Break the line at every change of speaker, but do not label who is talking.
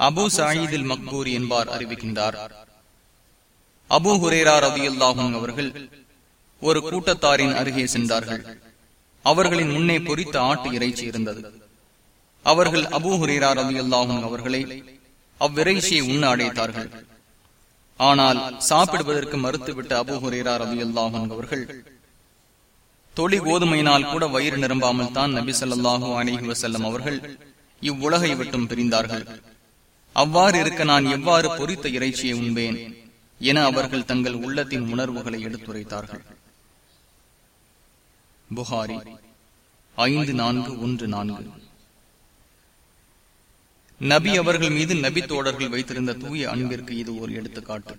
அபு சாயிதில் மக்பூர் என்பார் அறிவிக்கின்றார். அபு ஹுரேரா ரதியுல்லாஹும் அவர்கள் ஒரு கூட்டத்தாரின் அருகே சென்றார்கள். அவர்களின் முன்னே பொறித்த ஆட்டு இறைச்சி இருந்தது அவர்கள் அபு ஹுரேரா ரதியுல்லாஹும் அவர்களை அவ்விறைச்சியை உண்ண அடைத்தார்கள் ஆனால் சாப்பிடுவதற்கு மறுத்துவிட்ட அபு ஹுரேரா ரதியுல்லாஹும் அவர்கள் தொழி கோதுமையினால் கூட வயிறு நிரம்பாமல் தான் நபி சொல்லாஹூ அலிஹி வசல்லம் அவர்கள் இவ்வுலகை விட்டும் பிரிந்தார்கள். அவ்வாறு இருக்க நான் எவ்வாறு பொறித்த இறைச்சியை உண்பேன் என அவர்கள் தங்கள் உள்ளத்தின் உணர்வுகளை எடுத்துரைத்தார்கள். புகாரி ஐந்து நான்கு ஒன்று நான்கு. நபி அவர்கள் மீது நபி தோழர்கள் வைத்திருந்த தூய அன்பிற்கு இது ஒரு எடுத்துக்காட்டு.